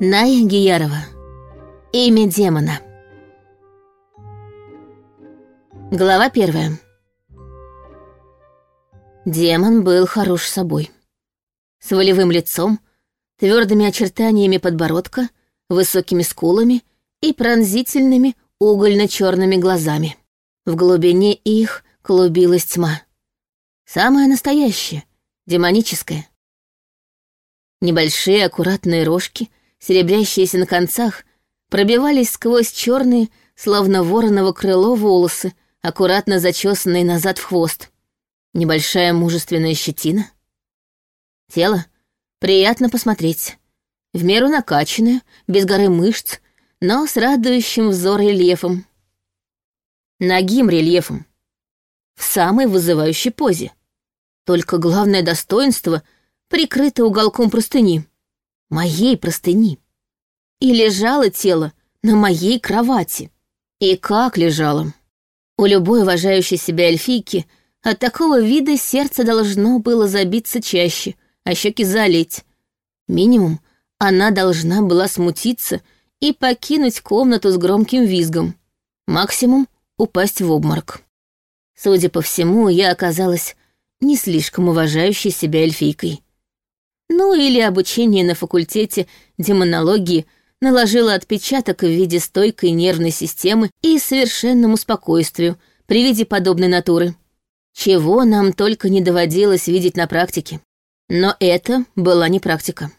Ная Гиярова. Имя демона. Глава первая. Демон был хорош собой. С волевым лицом, твердыми очертаниями подбородка, высокими скулами и пронзительными угольно-черными глазами. В глубине их клубилась тьма. Самая настоящая, демоническая. Небольшие аккуратные рожки — серебрящиеся на концах, пробивались сквозь черные, словно вороново крыло, волосы, аккуратно зачесанные назад в хвост. Небольшая мужественная щетина. Тело приятно посмотреть. В меру накачанное, без горы мышц, но с радующим взор рельефом. Нагим рельефом. В самой вызывающей позе. Только главное достоинство прикрыто уголком простыни моей простыни. И лежало тело на моей кровати. И как лежало. У любой уважающей себя эльфийки от такого вида сердце должно было забиться чаще, а щеки залить. Минимум, она должна была смутиться и покинуть комнату с громким визгом. Максимум — упасть в обморок. Судя по всему, я оказалась не слишком уважающей себя эльфийкой. Ну или обучение на факультете демонологии наложило отпечаток в виде стойкой нервной системы и совершенному спокойствию при виде подобной натуры. Чего нам только не доводилось видеть на практике. Но это была не практика.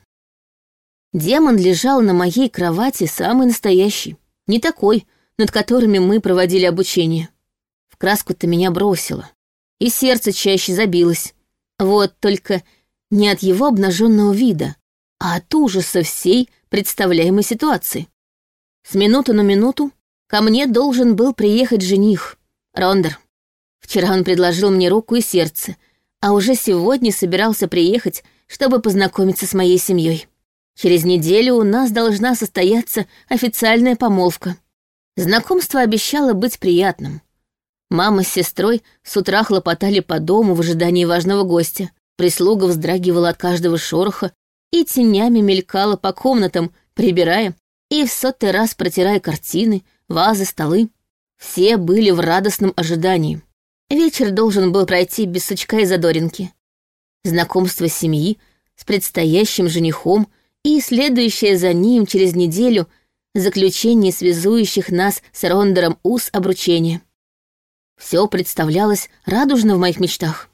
Демон лежал на моей кровати самый настоящий, не такой, над которыми мы проводили обучение. В краску-то меня бросило, и сердце чаще забилось. Вот только не от его обнаженного вида, а от ужаса всей представляемой ситуации. С минуты на минуту ко мне должен был приехать жених, Рондер. Вчера он предложил мне руку и сердце, а уже сегодня собирался приехать, чтобы познакомиться с моей семьей. Через неделю у нас должна состояться официальная помолвка. Знакомство обещало быть приятным. Мама с сестрой с утра хлопотали по дому в ожидании важного гостя, Прислуга вздрагивала от каждого шороха и тенями мелькала по комнатам, прибирая и в сотый раз протирая картины, вазы, столы. Все были в радостном ожидании. Вечер должен был пройти без сучка и задоринки. Знакомство семьи с предстоящим женихом и следующее за ним через неделю заключение связующих нас с Рондером уз обручения. Все представлялось радужно в моих мечтах.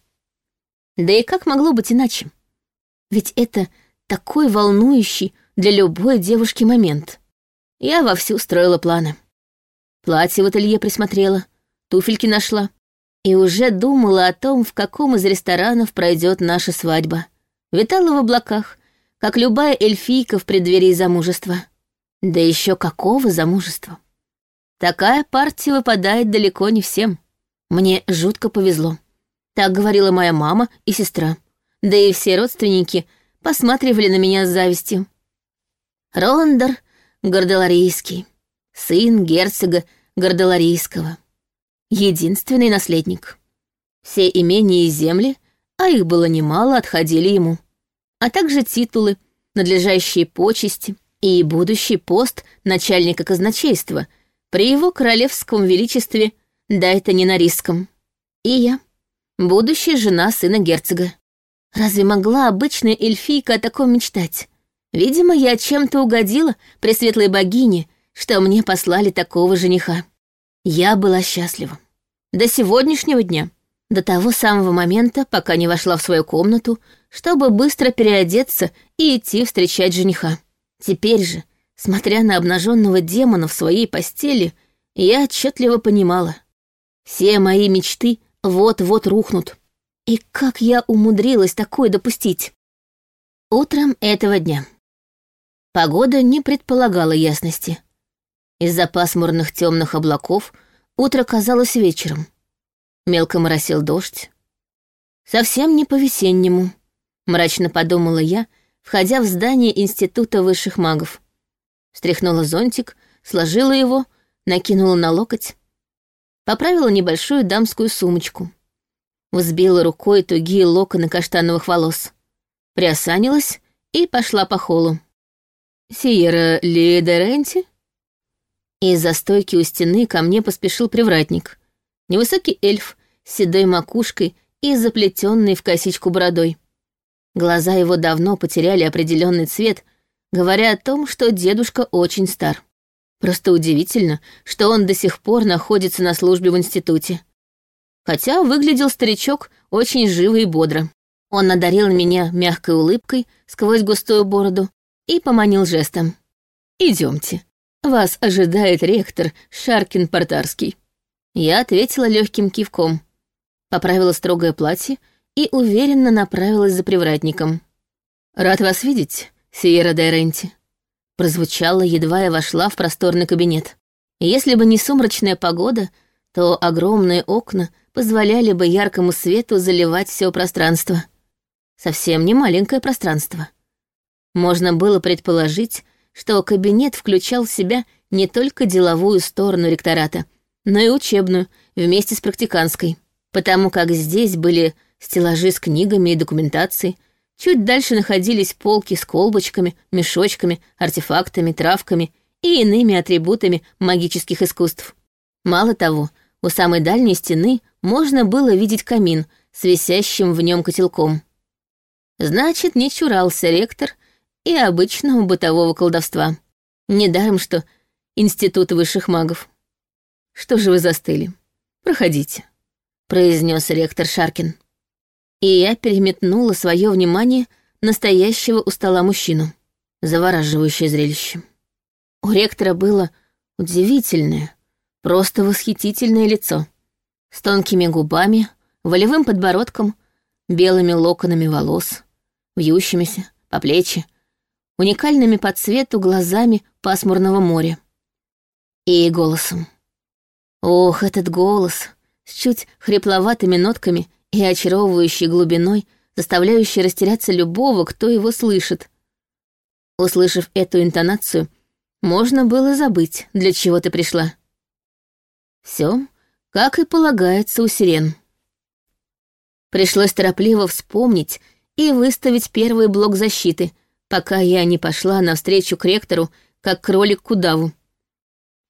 Да и как могло быть иначе? Ведь это такой волнующий для любой девушки момент. Я вовсю строила планы. Платье в ателье присмотрела, туфельки нашла. И уже думала о том, в каком из ресторанов пройдет наша свадьба. Витала в облаках, как любая эльфийка в преддверии замужества. Да еще какого замужества? Такая партия выпадает далеко не всем. Мне жутко повезло. Так говорила моя мама и сестра. Да и все родственники посматривали на меня с завистью. Рондер Горделарийский, сын герцога Горделарийского. Единственный наследник. Все имения и земли, а их было немало, отходили ему. А также титулы, надлежащие почести и будущий пост начальника казначейства при его королевском величестве Дайтанинарийском. И я будущая жена сына герцога. Разве могла обычная эльфийка о таком мечтать? Видимо, я чем-то угодила пресветлой богине, что мне послали такого жениха. Я была счастлива. До сегодняшнего дня, до того самого момента, пока не вошла в свою комнату, чтобы быстро переодеться и идти встречать жениха. Теперь же, смотря на обнаженного демона в своей постели, я отчетливо понимала. Все мои мечты вот-вот рухнут. И как я умудрилась такое допустить? Утром этого дня. Погода не предполагала ясности. Из-за пасмурных темных облаков утро казалось вечером. Мелко моросил дождь. Совсем не по-весеннему, мрачно подумала я, входя в здание Института высших магов. Стряхнула зонтик, сложила его, накинула на локоть поправила небольшую дамскую сумочку. Взбила рукой тугие локоны каштановых волос. Приосанилась и пошла по холу. Сиера Ли Деренти?» Из-за стойки у стены ко мне поспешил привратник. Невысокий эльф с седой макушкой и заплетенной в косичку бородой. Глаза его давно потеряли определенный цвет, говоря о том, что дедушка очень стар. Просто удивительно, что он до сих пор находится на службе в институте. Хотя выглядел старичок очень живо и бодро. Он надарил меня мягкой улыбкой сквозь густую бороду и поманил жестом. Идемте. Вас ожидает ректор Шаркин Портарский. Я ответила легким кивком, поправила строгое платье и уверенно направилась за привратником. «Рад вас видеть, Сиера Дайренти», прозвучало, едва я вошла в просторный кабинет. Если бы не сумрачная погода, то огромные окна позволяли бы яркому свету заливать все пространство. Совсем не маленькое пространство. Можно было предположить, что кабинет включал в себя не только деловую сторону ректората, но и учебную, вместе с практиканской, потому как здесь были стеллажи с книгами и документацией, чуть дальше находились полки с колбочками, мешочками, артефактами, травками и иными атрибутами магических искусств. Мало того, у самой дальней стены можно было видеть камин с висящим в нем котелком. Значит, не чурался ректор и обычного бытового колдовства. Недаром, что Институт высших магов. Что же вы застыли? Проходите, произнес ректор Шаркин. И я переметнула свое внимание настоящего у стола мужчину. Завораживающее зрелище. У ректора было удивительное, просто восхитительное лицо. С тонкими губами, волевым подбородком, белыми локонами волос, вьющимися по плечи, уникальными по цвету глазами пасмурного моря. И голосом. Ох, этот голос с чуть хрипловатыми нотками и очаровывающей глубиной, заставляющий растеряться любого, кто его слышит. Услышав эту интонацию, можно было забыть, для чего ты пришла. Все, как и полагается у сирен. Пришлось торопливо вспомнить и выставить первый блок защиты — пока я не пошла навстречу к ректору, как кролик к удаву.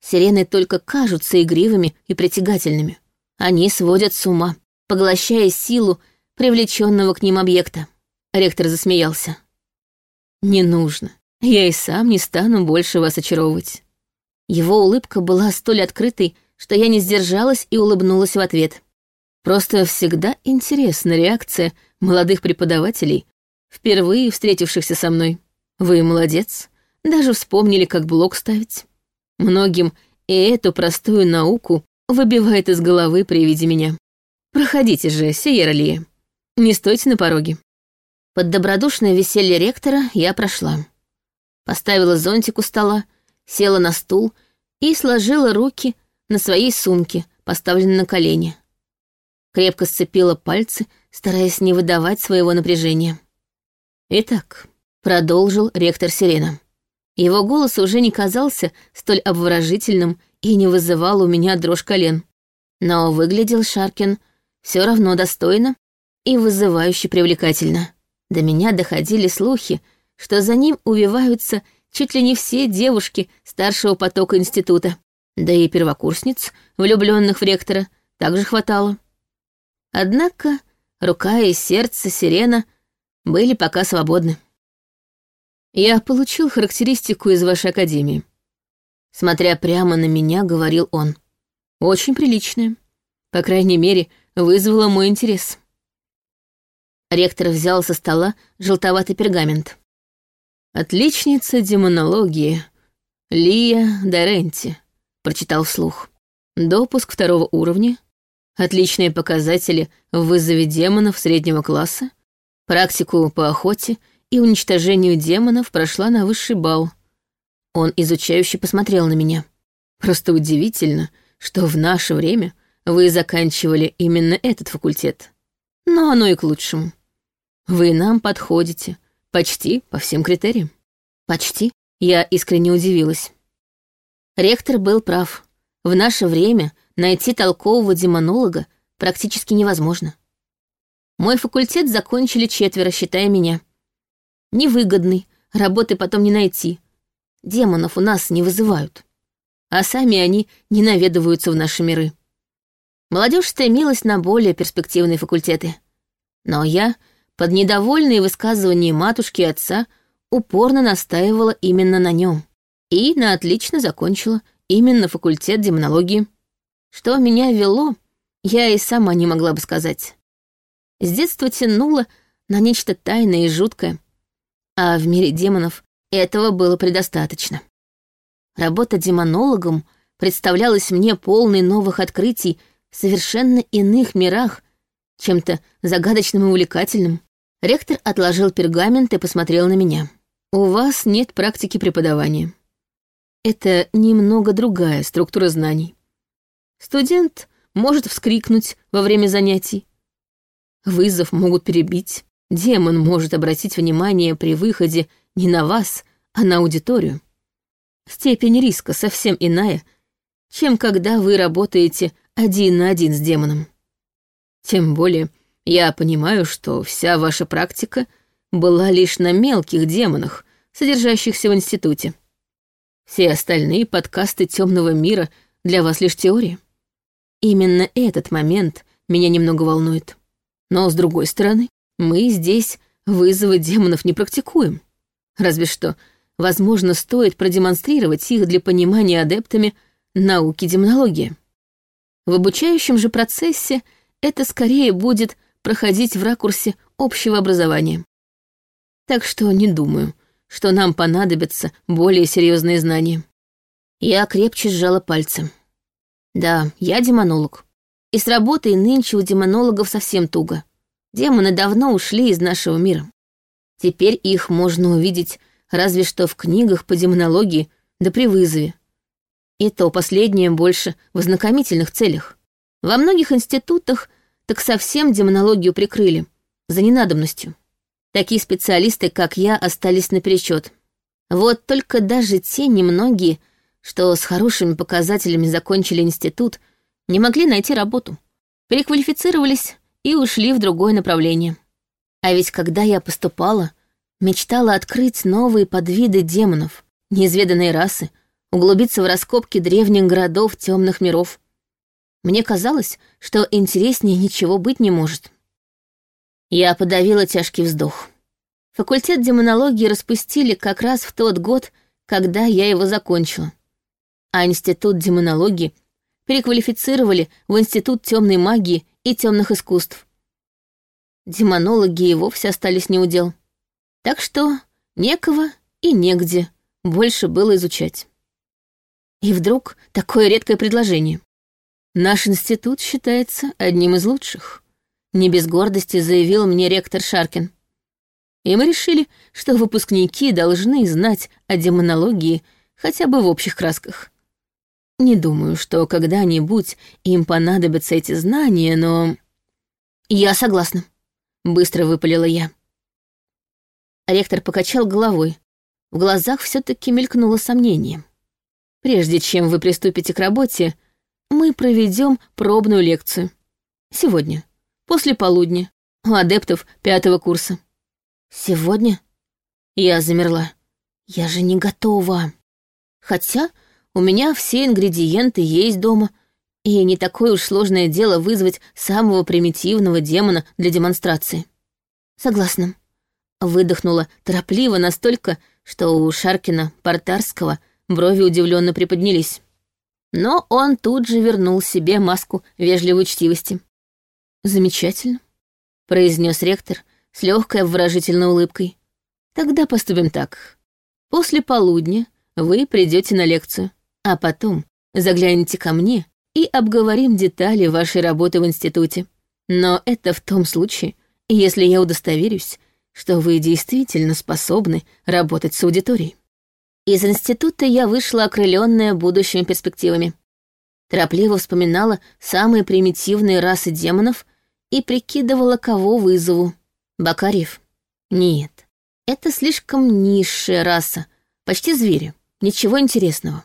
Сирены только кажутся игривыми и притягательными. Они сводят с ума, поглощая силу привлеченного к ним объекта. Ректор засмеялся. «Не нужно. Я и сам не стану больше вас очаровывать». Его улыбка была столь открытой, что я не сдержалась и улыбнулась в ответ. Просто всегда интересна реакция молодых преподавателей впервые встретившихся со мной. Вы молодец, даже вспомнили, как блок ставить. Многим и эту простую науку выбивает из головы при виде меня. Проходите же, Сиера Лия. Не стойте на пороге. Под добродушное веселье ректора я прошла. Поставила зонтик у стола, села на стул и сложила руки на своей сумке, поставленной на колени. Крепко сцепила пальцы, стараясь не выдавать своего напряжения. «Итак», — продолжил ректор Сирена. Его голос уже не казался столь обворожительным и не вызывал у меня дрожь колен. Но выглядел Шаркин все равно достойно и вызывающе привлекательно. До меня доходили слухи, что за ним увиваются чуть ли не все девушки старшего потока института. Да и первокурсниц, влюбленных в ректора, также хватало. Однако рука и сердце Сирена были пока свободны. Я получил характеристику из вашей академии. Смотря прямо на меня, говорил он. Очень приличная. По крайней мере, вызвала мой интерес. Ректор взял со стола желтоватый пергамент. «Отличница демонологии. Лия Доренти», — прочитал вслух. «Допуск второго уровня. Отличные показатели в вызове демонов среднего класса Практику по охоте и уничтожению демонов прошла на высший бал. Он изучающе посмотрел на меня. Просто удивительно, что в наше время вы заканчивали именно этот факультет. Но оно и к лучшему. Вы нам подходите, почти по всем критериям. Почти? Я искренне удивилась. Ректор был прав. В наше время найти толкового демонолога практически невозможно. Мой факультет закончили четверо, считая меня. Невыгодный, работы потом не найти. демонов у нас не вызывают. А сами они не наведываются в наши миры. Молодежь стремилась на более перспективные факультеты. Но я, под недовольные высказывания матушки и отца, упорно настаивала именно на нем. И на отлично закончила именно факультет демонологии. Что меня вело, я и сама не могла бы сказать. С детства тянуло на нечто тайное и жуткое. А в мире демонов этого было предостаточно. Работа демонологом представлялась мне полной новых открытий совершенно иных мирах, чем-то загадочным и увлекательным. Ректор отложил пергамент и посмотрел на меня. «У вас нет практики преподавания. Это немного другая структура знаний. Студент может вскрикнуть во время занятий. Вызов могут перебить. Демон может обратить внимание при выходе не на вас, а на аудиторию. Степень риска совсем иная, чем когда вы работаете один на один с демоном. Тем более, я понимаю, что вся ваша практика была лишь на мелких демонах, содержащихся в институте. Все остальные подкасты темного мира для вас лишь теория. Именно этот момент меня немного волнует. Но, с другой стороны, мы здесь вызовы демонов не практикуем. Разве что, возможно, стоит продемонстрировать их для понимания адептами науки демонологии. В обучающем же процессе это скорее будет проходить в ракурсе общего образования. Так что не думаю, что нам понадобятся более серьезные знания. Я крепче сжала пальцы. Да, я демонолог. И с работой нынче у демонологов совсем туго. Демоны давно ушли из нашего мира. Теперь их можно увидеть разве что в книгах по демонологии да при вызове. И то последнее больше в ознакомительных целях. Во многих институтах так совсем демонологию прикрыли, за ненадобностью. Такие специалисты, как я, остались наперечет. Вот только даже те немногие, что с хорошими показателями закончили институт, не могли найти работу. Переквалифицировались и ушли в другое направление. А ведь когда я поступала, мечтала открыть новые подвиды демонов, неизведанные расы, углубиться в раскопки древних городов темных миров. Мне казалось, что интереснее ничего быть не может. Я подавила тяжкий вздох. Факультет демонологии распустили как раз в тот год, когда я его закончила. А институт демонологии переквалифицировали в институт темной магии и темных искусств. Демонологи и вовсе остались неудел. Так что некого и негде больше было изучать. И вдруг такое редкое предложение. Наш институт считается одним из лучших. Не без гордости заявил мне ректор Шаркин. И мы решили, что выпускники должны знать о демонологии хотя бы в общих красках. Не думаю, что когда-нибудь им понадобятся эти знания, но... Я согласна, быстро выпалила я. Ректор покачал головой. В глазах все таки мелькнуло сомнение. Прежде чем вы приступите к работе, мы проведем пробную лекцию. Сегодня, после полудня, у адептов пятого курса. Сегодня? Я замерла. Я же не готова. Хотя у меня все ингредиенты есть дома, и не такое уж сложное дело вызвать самого примитивного демона для демонстрации. Согласна. Выдохнула торопливо настолько, что у Шаркина Портарского брови удивленно приподнялись. Но он тут же вернул себе маску вежливой учтивости. «Замечательно», — произнес ректор с легкой обворожительной улыбкой. «Тогда поступим так. После полудня вы придете на лекцию. А потом загляните ко мне и обговорим детали вашей работы в институте. Но это в том случае, если я удостоверюсь, что вы действительно способны работать с аудиторией. Из института я вышла окрыленная будущими перспективами. Торопливо вспоминала самые примитивные расы демонов и прикидывала, кого вызову. Бакарьев? Нет, это слишком низшая раса, почти звери, ничего интересного.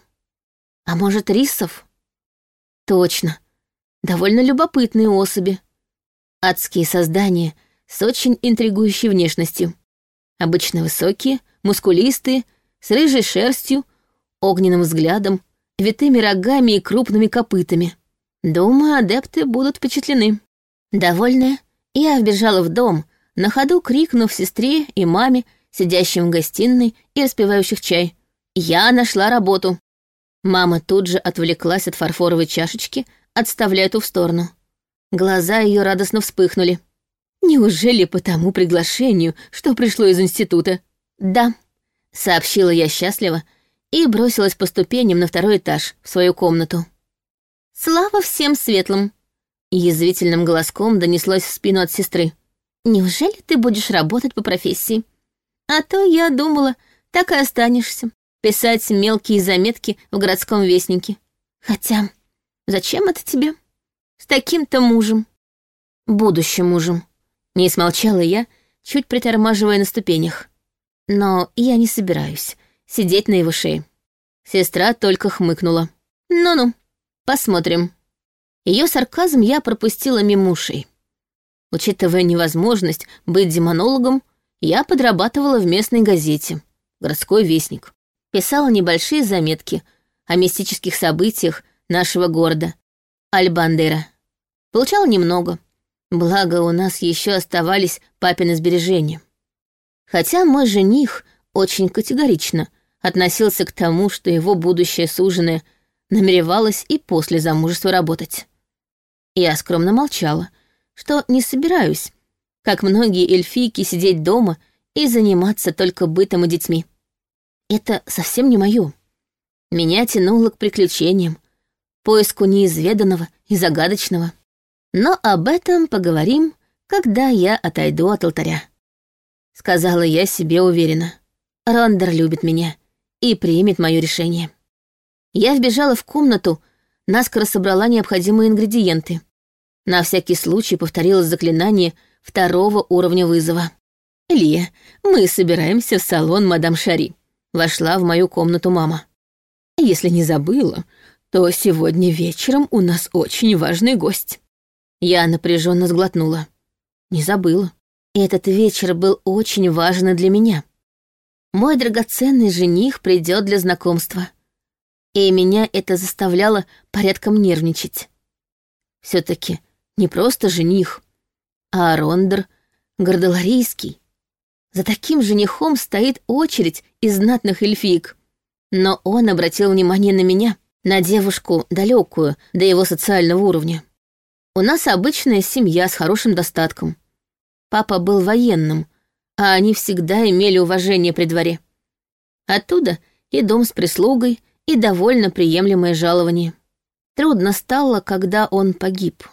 А может, рисов? Точно. Довольно любопытные особи. Адские создания с очень интригующей внешностью. Обычно высокие, мускулистые, с рыжей шерстью, огненным взглядом, витыми рогами и крупными копытами. Думаю, адепты будут впечатлены. Довольная, я вбежала в дом, на ходу крикнув сестре и маме, сидящим в гостиной и распивающих чай. «Я нашла работу!» Мама тут же отвлеклась от фарфоровой чашечки, отставляя ту в сторону. Глаза ее радостно вспыхнули. «Неужели по тому приглашению, что пришло из института?» «Да», — сообщила я счастливо и бросилась по ступеням на второй этаж, в свою комнату. «Слава всем светлым!» Язвительным голоском донеслось в спину от сестры. «Неужели ты будешь работать по профессии? А то я думала, так и останешься. Писать мелкие заметки в городском вестнике. Хотя, зачем это тебе? С таким-то мужем. Будущим мужем. Не смолчала я, чуть притормаживая на ступенях. Но я не собираюсь сидеть на его шее. Сестра только хмыкнула. «Ну-ну, посмотрим». Ее сарказм я пропустила мимо ушей. Учитывая невозможность быть демонологом, я подрабатывала в местной газете «Городской вестник». Писала небольшие заметки о мистических событиях нашего города, Альбандера. Получала немного, благо у нас еще оставались папины сбережения. Хотя мой жених очень категорично относился к тому, что его будущее суженое намеревалась и после замужества работать. Я скромно молчала, что не собираюсь, как многие эльфийки, сидеть дома и заниматься только бытом и детьми. Это совсем не мое. Меня тянуло к приключениям, поиску неизведанного и загадочного. Но об этом поговорим, когда я отойду от алтаря. Сказала я себе уверенно. Рондер любит меня и примет мое решение. Я вбежала в комнату, наскоро собрала необходимые ингредиенты. На всякий случай повторила заклинание второго уровня вызова. «Лия, мы собираемся в салон мадам Шари», — вошла в мою комнату мама. «Если не забыла, то сегодня вечером у нас очень важный гость». Я напряженно сглотнула. Не забыла. Этот вечер был очень важен для меня. Мой драгоценный жених придет для знакомства и меня это заставляло порядком нервничать. все таки не просто жених, а Рондер Гордоларийский. За таким женихом стоит очередь из знатных эльфиек. Но он обратил внимание на меня, на девушку далекую до его социального уровня. У нас обычная семья с хорошим достатком. Папа был военным, а они всегда имели уважение при дворе. Оттуда и дом с прислугой, и довольно приемлемое жалование. Трудно стало, когда он погиб.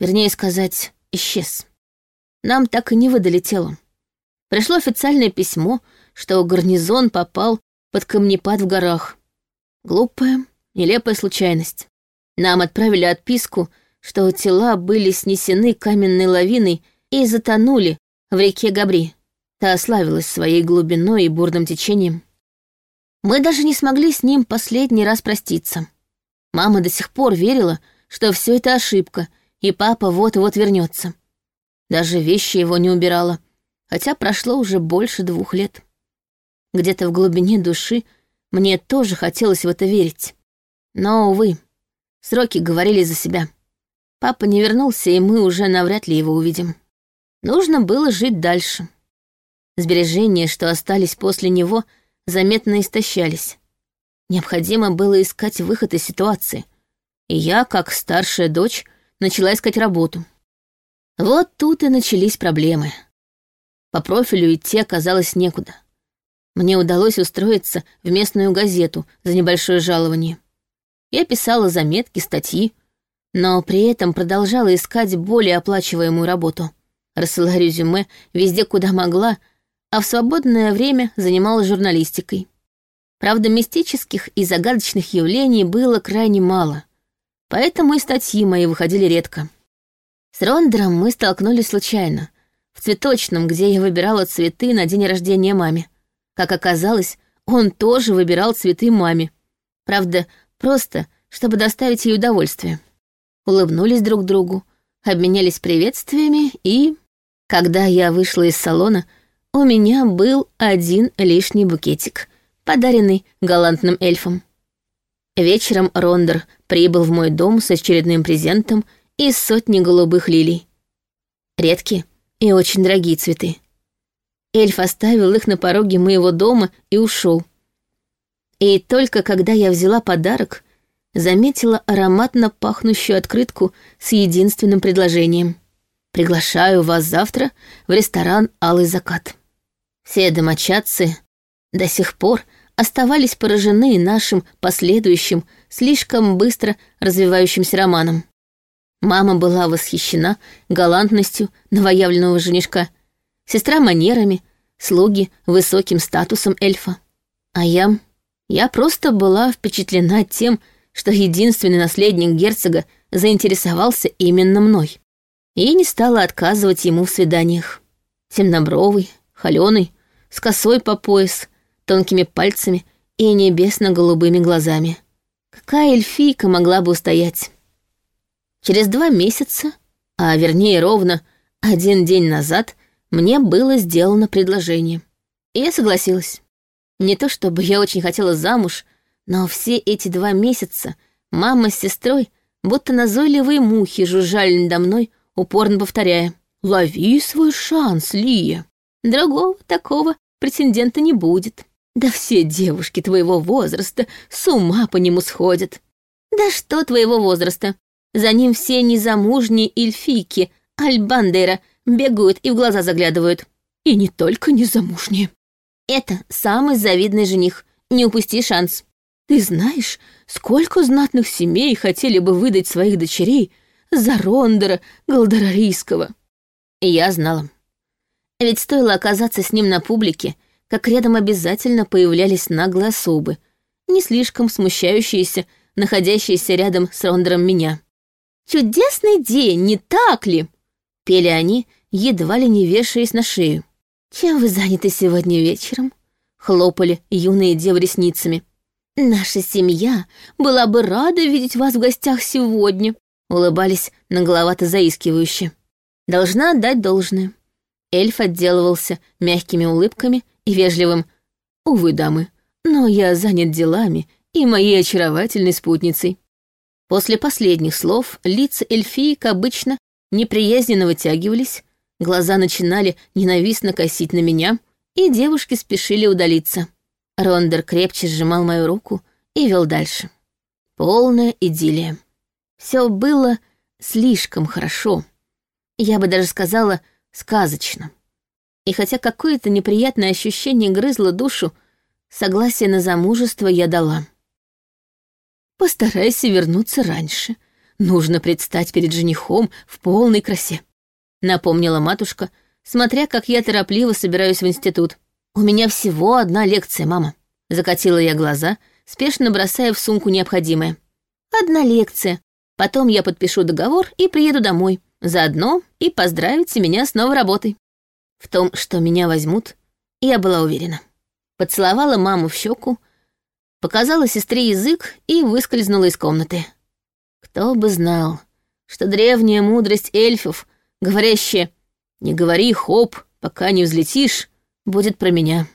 Вернее сказать, исчез. Нам так и не выдали тело. Пришло официальное письмо, что гарнизон попал под камнепад в горах. Глупая, нелепая случайность. Нам отправили отписку, что тела были снесены каменной лавиной и затонули в реке Габри. Та ославилась своей глубиной и бурным течением. Мы даже не смогли с ним последний раз проститься. Мама до сих пор верила, что все это ошибка, и папа вот-вот вернется. Даже вещи его не убирала, хотя прошло уже больше двух лет. Где-то в глубине души мне тоже хотелось в это верить. Но, увы, сроки говорили за себя. Папа не вернулся, и мы уже навряд ли его увидим. Нужно было жить дальше. Сбережения, что остались после него — заметно истощались. Необходимо было искать выход из ситуации. И я, как старшая дочь, начала искать работу. Вот тут и начались проблемы. По профилю идти оказалось некуда. Мне удалось устроиться в местную газету за небольшое жалование. Я писала заметки, статьи, но при этом продолжала искать более оплачиваемую работу. Рассылала резюме везде, куда могла — а в свободное время занималась журналистикой. Правда, мистических и загадочных явлений было крайне мало, поэтому и статьи мои выходили редко. С Рондером мы столкнулись случайно, в цветочном, где я выбирала цветы на день рождения маме. Как оказалось, он тоже выбирал цветы маме. Правда, просто, чтобы доставить ей удовольствие. Улыбнулись друг другу, обменялись приветствиями и... Когда я вышла из салона, у меня был один лишний букетик, подаренный галантным эльфом. Вечером Рондер прибыл в мой дом с очередным презентом из сотни голубых лилий. Редкие и очень дорогие цветы. Эльф оставил их на пороге моего дома и ушел. И только когда я взяла подарок, заметила ароматно пахнущую открытку с единственным предложением. «Приглашаю вас завтра в ресторан «Алый закат». Все домочадцы до сих пор оставались поражены нашим последующим, слишком быстро развивающимся романом. Мама была восхищена галантностью новоявленного женишка, сестра манерами, слуги высоким статусом эльфа. А я... я просто была впечатлена тем, что единственный наследник герцога заинтересовался именно мной. И не стала отказывать ему в свиданиях. Темнобровый, холёный, с косой по пояс, тонкими пальцами и небесно-голубыми глазами. Какая эльфийка могла бы устоять? Через два месяца, а вернее ровно один день назад, мне было сделано предложение. И я согласилась. Не то чтобы я очень хотела замуж, но все эти два месяца мама с сестрой, будто назойливые мухи, жужжали надо мной, упорно повторяя. «Лови свой шанс, Лия. Другого такого претендента не будет. Да все девушки твоего возраста с ума по нему сходят. Да что твоего возраста? За ним все незамужние эльфийки, альбандера, бегают и в глаза заглядывают. И не только незамужние. Это самый завидный жених. Не упусти шанс. Ты знаешь, сколько знатных семей хотели бы выдать своих дочерей за Рондера Галдарарийского? И я знала. Ведь стоило оказаться с ним на публике, как рядом обязательно появлялись наглые особы, не слишком смущающиеся, находящиеся рядом с Рондером меня. «Чудесный день, не так ли?» — пели они, едва ли не вешаясь на шею. «Чем вы заняты сегодня вечером?» — хлопали юные девы ресницами. «Наша семья была бы рада видеть вас в гостях сегодня», — улыбались нагловато заискивающе. Должна отдать должное. Эльф отделывался мягкими улыбками и вежливым «Увы, дамы, но я занят делами и моей очаровательной спутницей». После последних слов лица эльфиек обычно неприязненно вытягивались, глаза начинали ненавистно косить на меня, и девушки спешили удалиться. Рондер крепче сжимал мою руку и вел дальше. Полная идиллия. Все было слишком хорошо. Я бы даже сказала, сказочно. И хотя какое-то неприятное ощущение грызло душу, согласие на замужество я дала. Постарайся вернуться раньше. Нужно предстать перед женихом в полной красе. Напомнила матушка, смотря, как я торопливо собираюсь в институт. У меня всего одна лекция, мама. Закатила я глаза, спешно бросая в сумку необходимое. Одна лекция. Потом я подпишу договор и приеду домой. Заодно и поздравите меня с новой работой. В том, что меня возьмут, я была уверена. Поцеловала маму в щеку, показала сестре язык и выскользнула из комнаты. Кто бы знал, что древняя мудрость эльфов, говорящая «не говори хоп, пока не взлетишь», будет про меня.